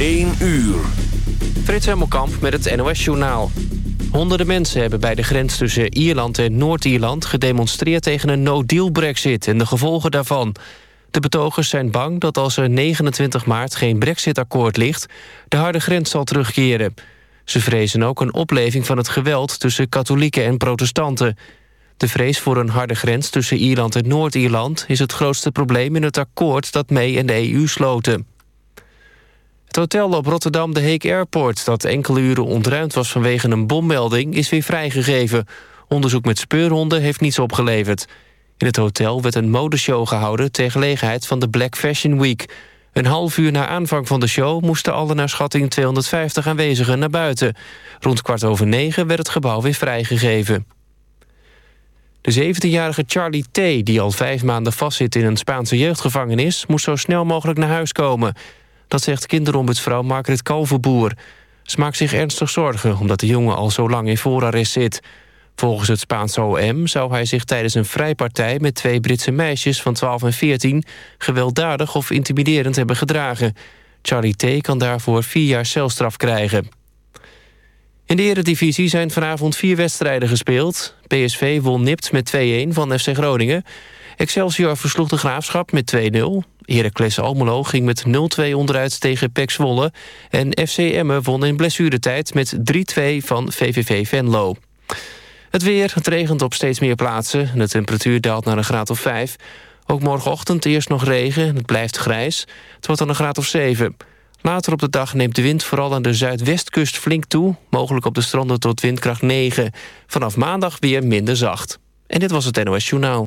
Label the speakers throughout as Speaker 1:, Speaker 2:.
Speaker 1: 1 uur.
Speaker 2: Frits Hemelkamp met het NOS-journaal. Honderden mensen hebben bij de grens tussen Ierland en Noord-Ierland... gedemonstreerd tegen een no-deal-brexit en de gevolgen daarvan. De betogers zijn bang dat als er 29 maart geen brexit-akkoord ligt... de harde grens zal terugkeren. Ze vrezen ook een opleving van het geweld tussen katholieken en protestanten. De vrees voor een harde grens tussen Ierland en Noord-Ierland... is het grootste probleem in het akkoord dat mee en de EU sloten. Het hotel op Rotterdam de Heek Airport... dat enkele uren ontruimd was vanwege een bommelding... is weer vrijgegeven. Onderzoek met speurhonden heeft niets opgeleverd. In het hotel werd een modeshow gehouden... ter gelegenheid van de Black Fashion Week. Een half uur na aanvang van de show... moesten alle naar schatting 250 aanwezigen naar buiten. Rond kwart over negen werd het gebouw weer vrijgegeven. De 17-jarige Charlie T., die al vijf maanden vastzit in een Spaanse jeugdgevangenis... moest zo snel mogelijk naar huis komen... Dat zegt kinderombudsvrouw Margaret Kalverboer. Ze maakt zich ernstig zorgen omdat de jongen al zo lang in voorarrest zit. Volgens het Spaanse OM zou hij zich tijdens een vrijpartij... met twee Britse meisjes van 12 en 14... gewelddadig of intimiderend hebben gedragen. Charlie T. kan daarvoor vier jaar celstraf krijgen. In de eredivisie zijn vanavond vier wedstrijden gespeeld. PSV won nipt met 2-1 van FC Groningen. Excelsior versloeg de Graafschap met 2-0. Heracles Almelo ging met 0-2 onderuit tegen PEC Zwolle. En FC Emmen won in blessuretijd met 3-2 van VVV Venlo. Het weer, het regent op steeds meer plaatsen. De temperatuur daalt naar een graad of 5. Ook morgenochtend eerst nog regen en het blijft grijs. Het wordt dan een graad of 7. Later op de dag neemt de wind vooral aan de zuidwestkust flink toe. Mogelijk op de stranden tot windkracht 9. Vanaf maandag weer minder zacht. En dit was het NOS Journaal.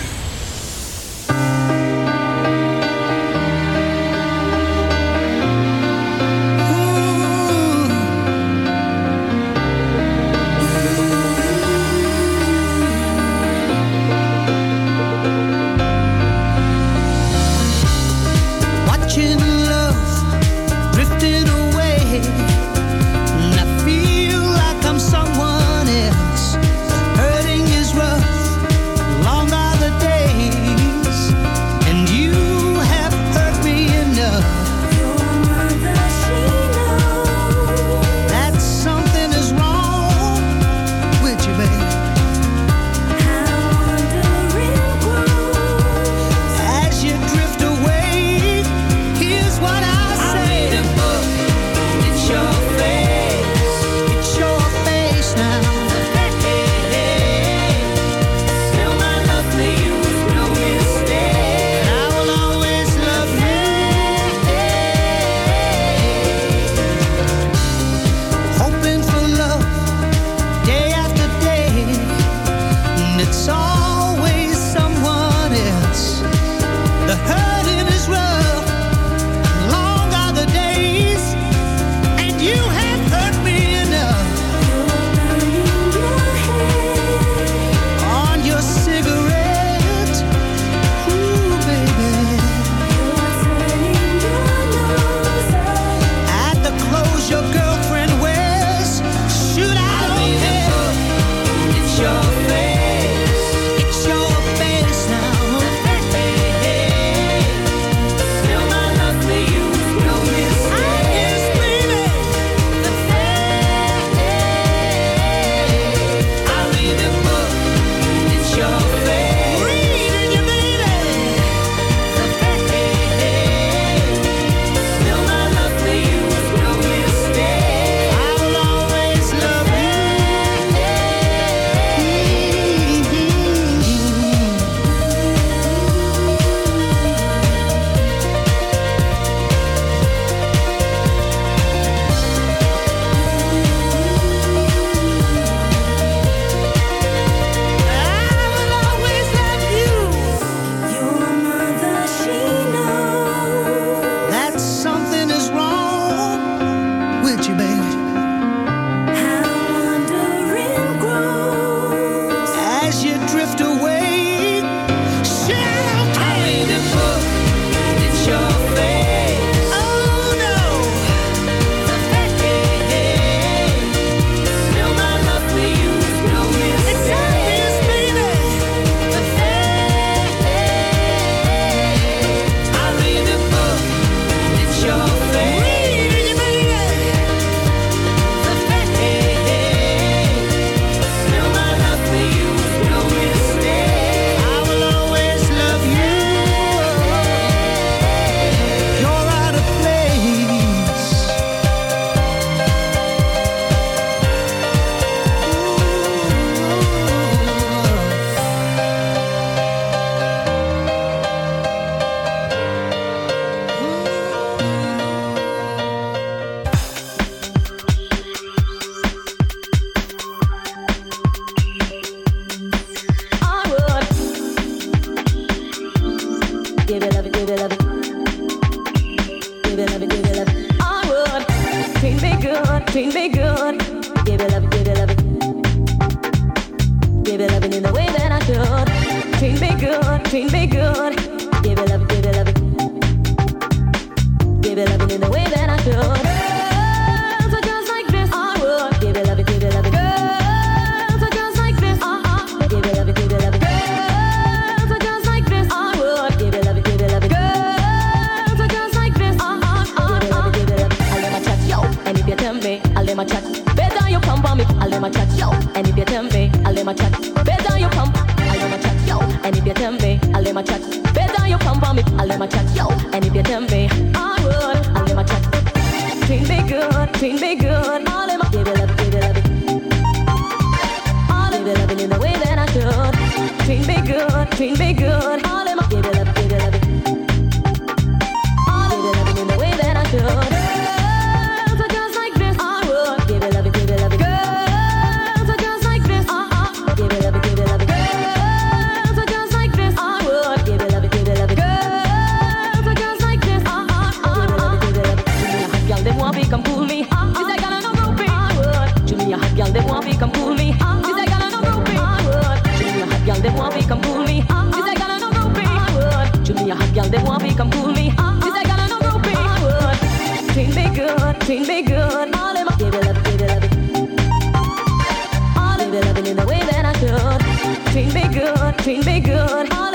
Speaker 3: Het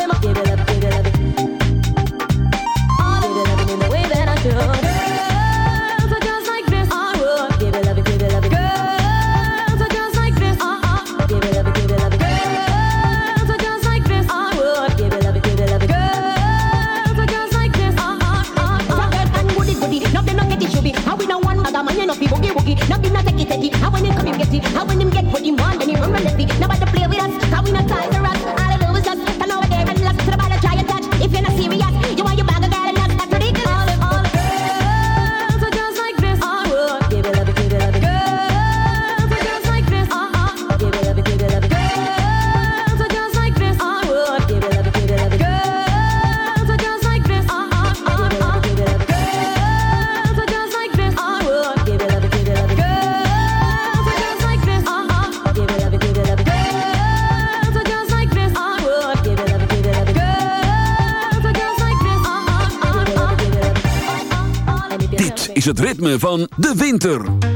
Speaker 3: de winter.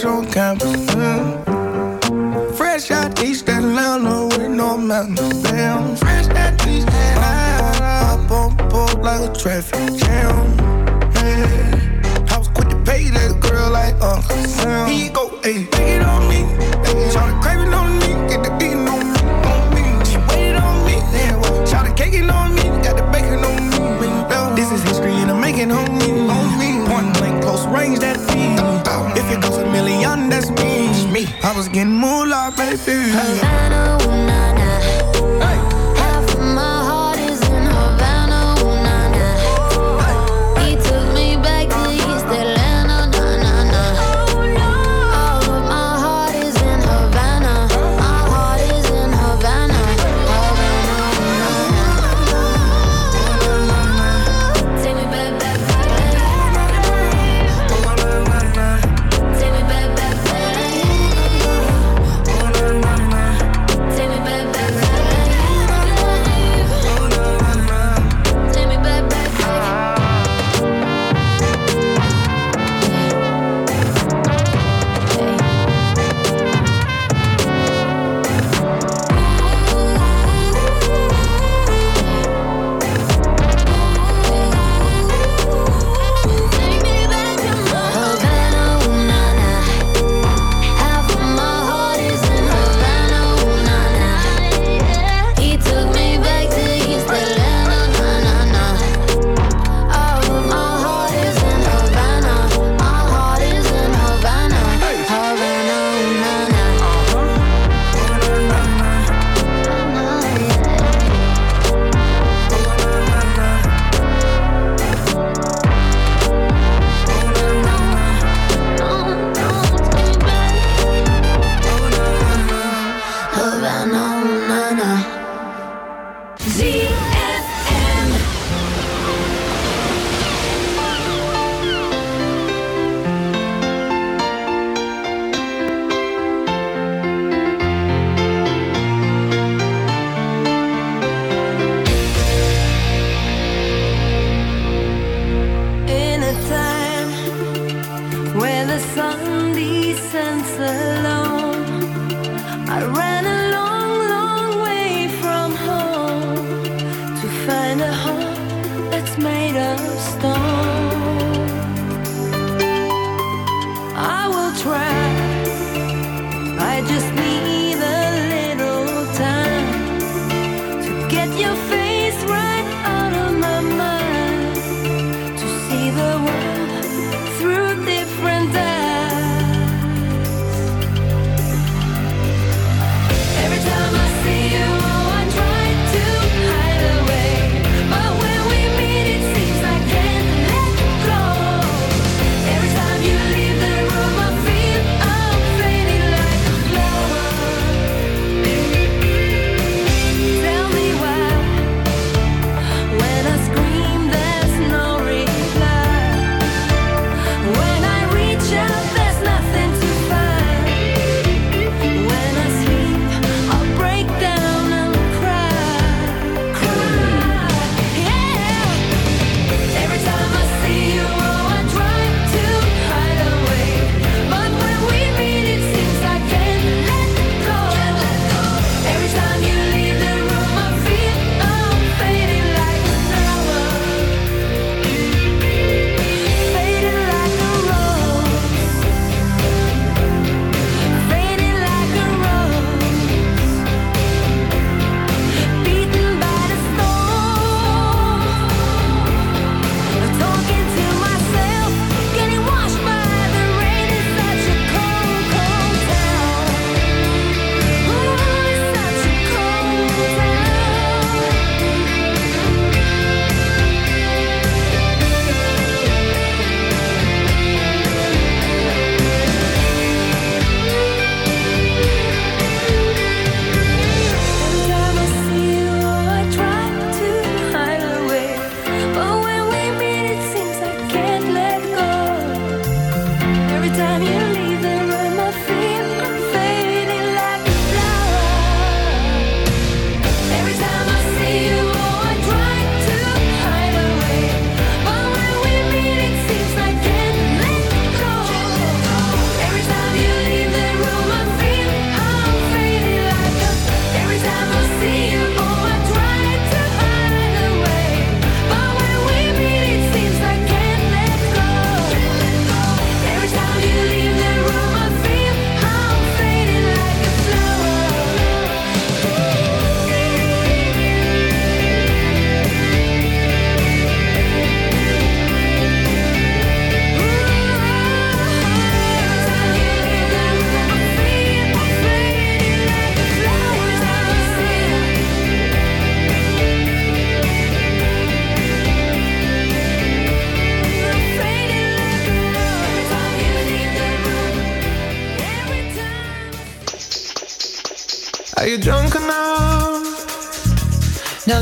Speaker 4: fresh on Fresh out East Atlanta with no mountains. Fresh out East Atlanta. Up on board like a traffic jam. Yeah. I was quick to pay that girl like Uncle Sam. He go, hey, take it on me. Hey, Try to crave it on me. Get the beating on me. On me. She waited on me. Yeah, Try to cake it on me. Got the bacon on me. This is history and I'm making home. I was getting moolah, baby.
Speaker 5: Havana, ooh, nah, nah.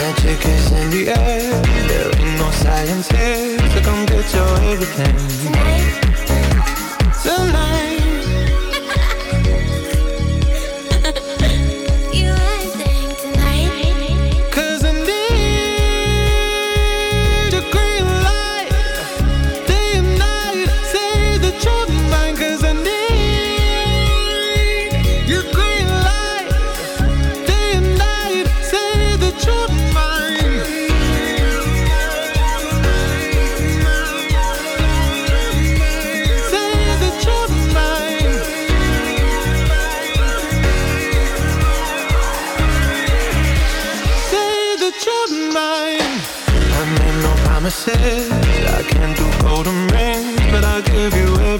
Speaker 6: Magic is in the air. There ain't no science here, so come get your everything. Tonight.
Speaker 3: You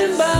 Speaker 7: passing by,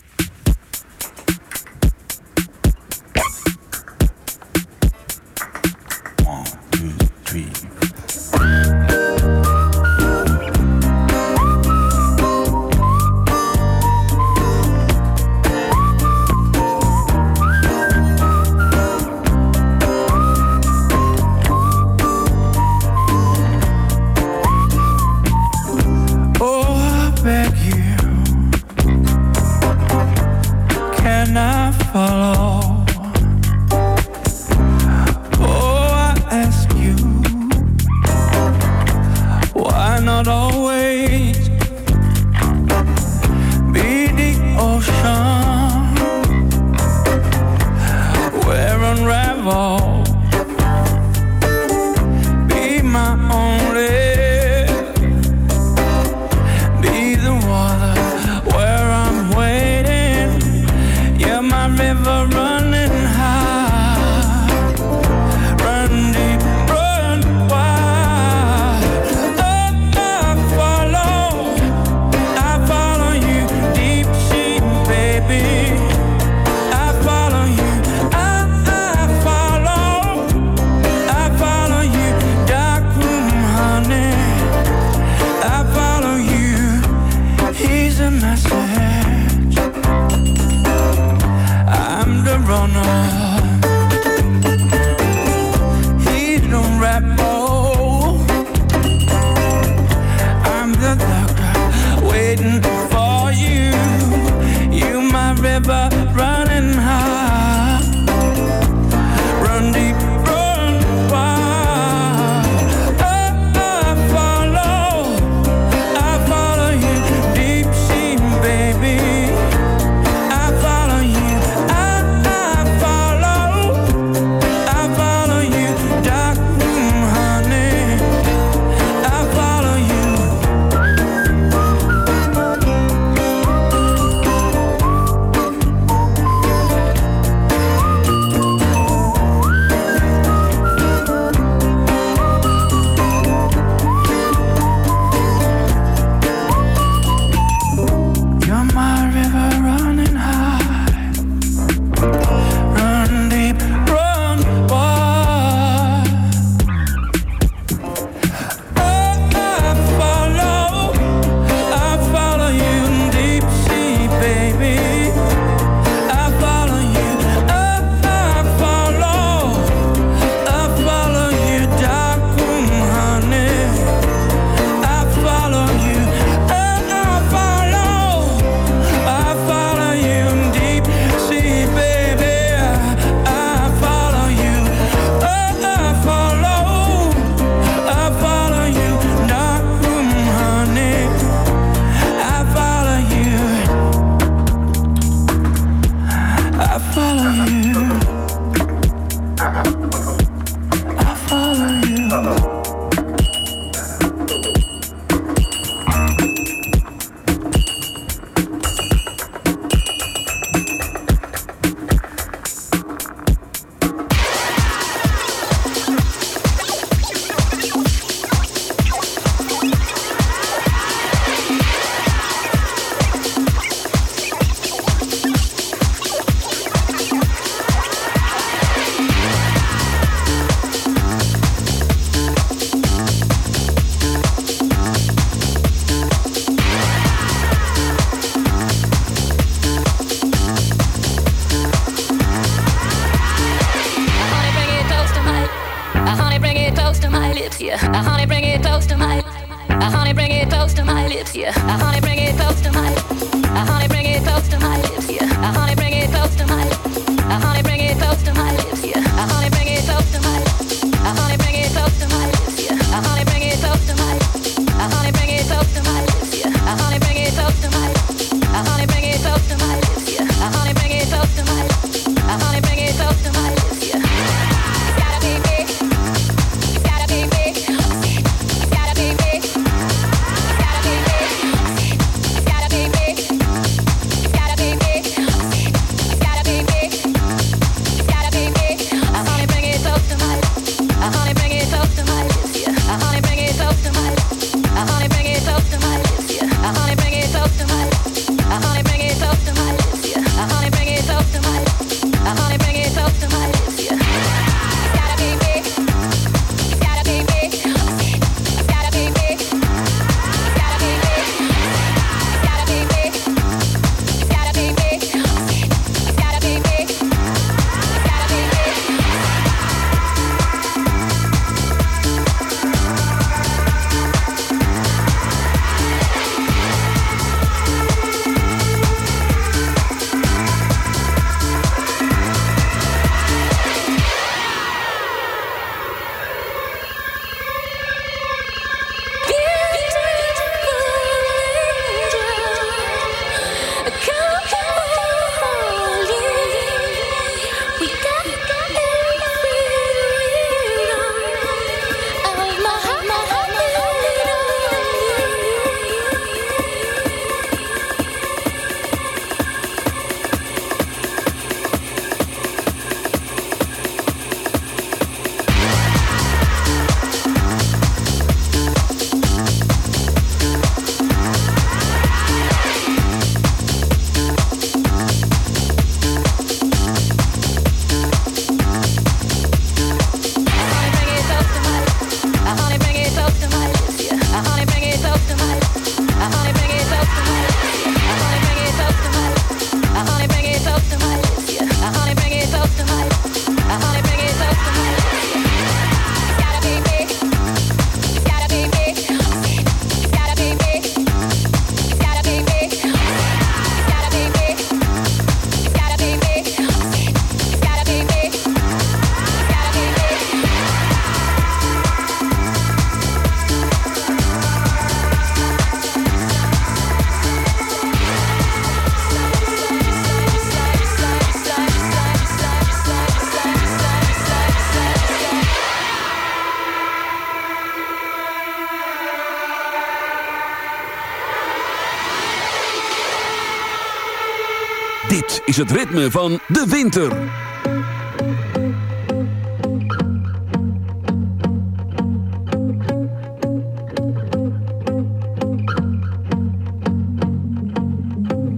Speaker 8: Is het ritme van de winter.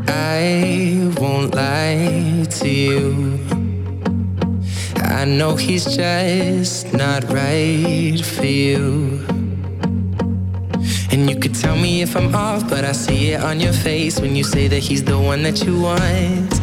Speaker 9: I won't lie to you. I know he's just not right for you. And you could tell me if I'm off, but I see it on your face when you say that he's the one that you want.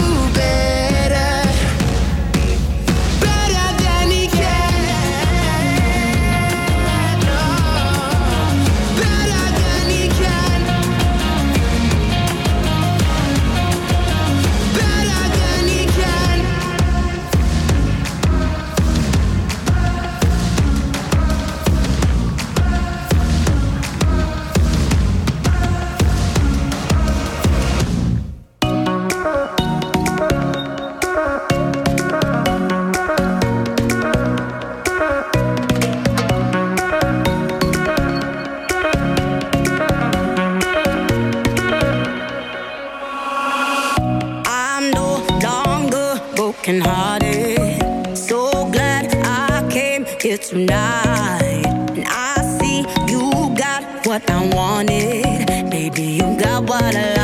Speaker 10: got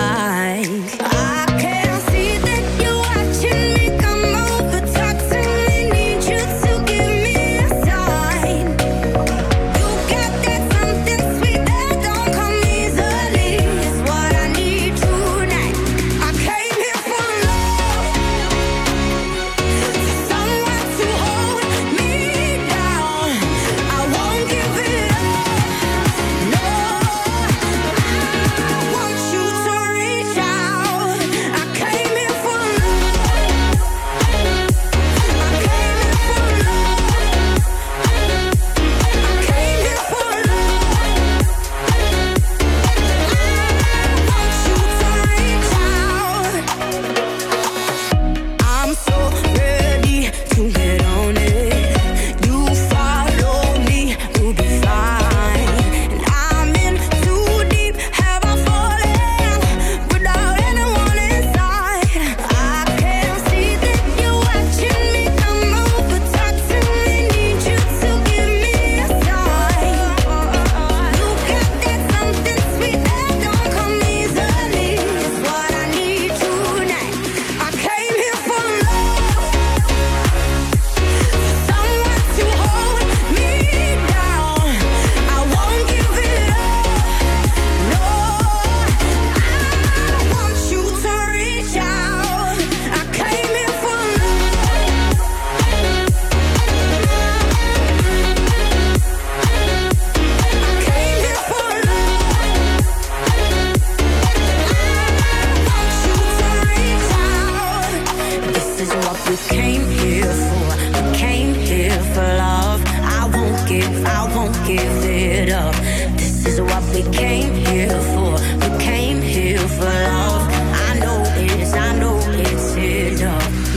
Speaker 6: Yeah.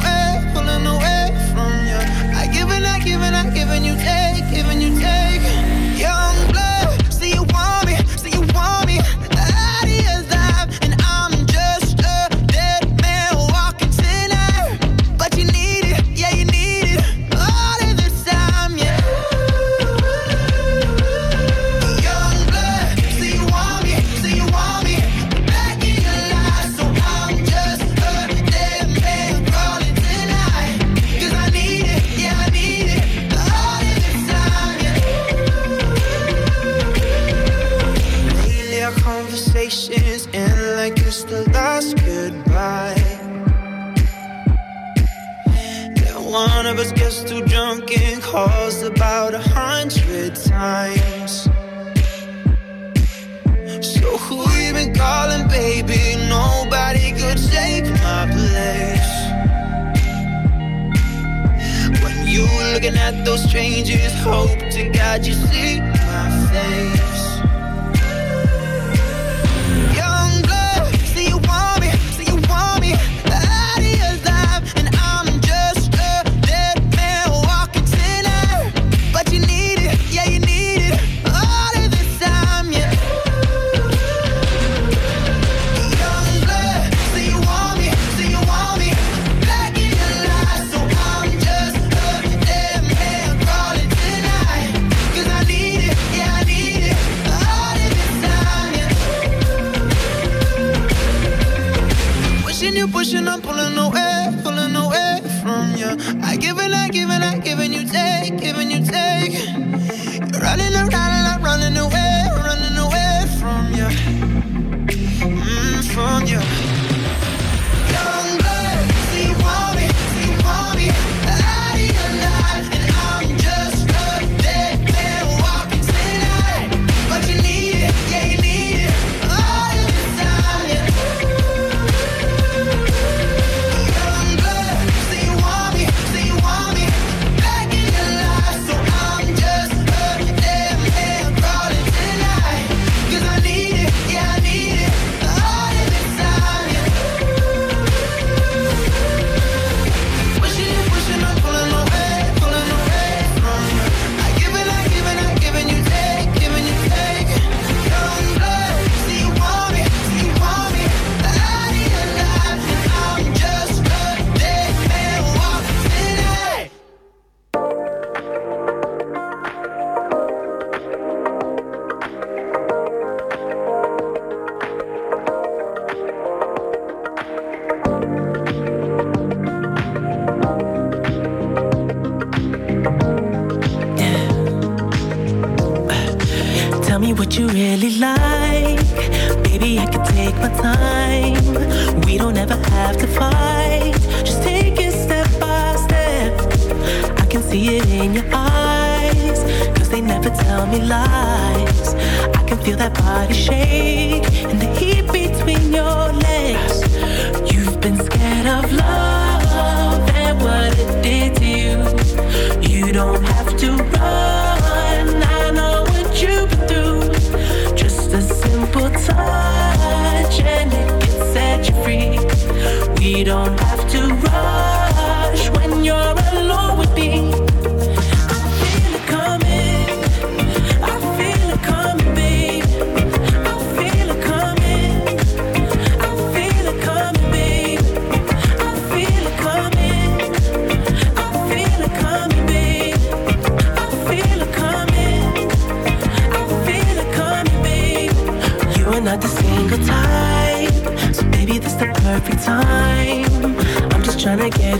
Speaker 6: you see.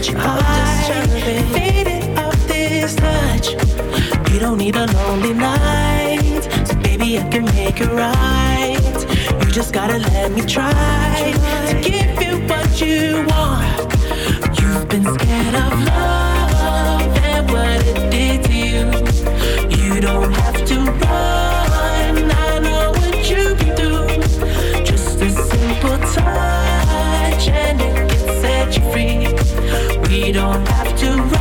Speaker 6: much of
Speaker 11: disturbing. Faded off this touch. You don't need a lonely night. So baby, I can make it right. You just gotta let me try to give you what you want. You've been scared of love and what it did to you. You don't have to run. I know what you. Just a simple touch and it can set you free don't have to
Speaker 12: run.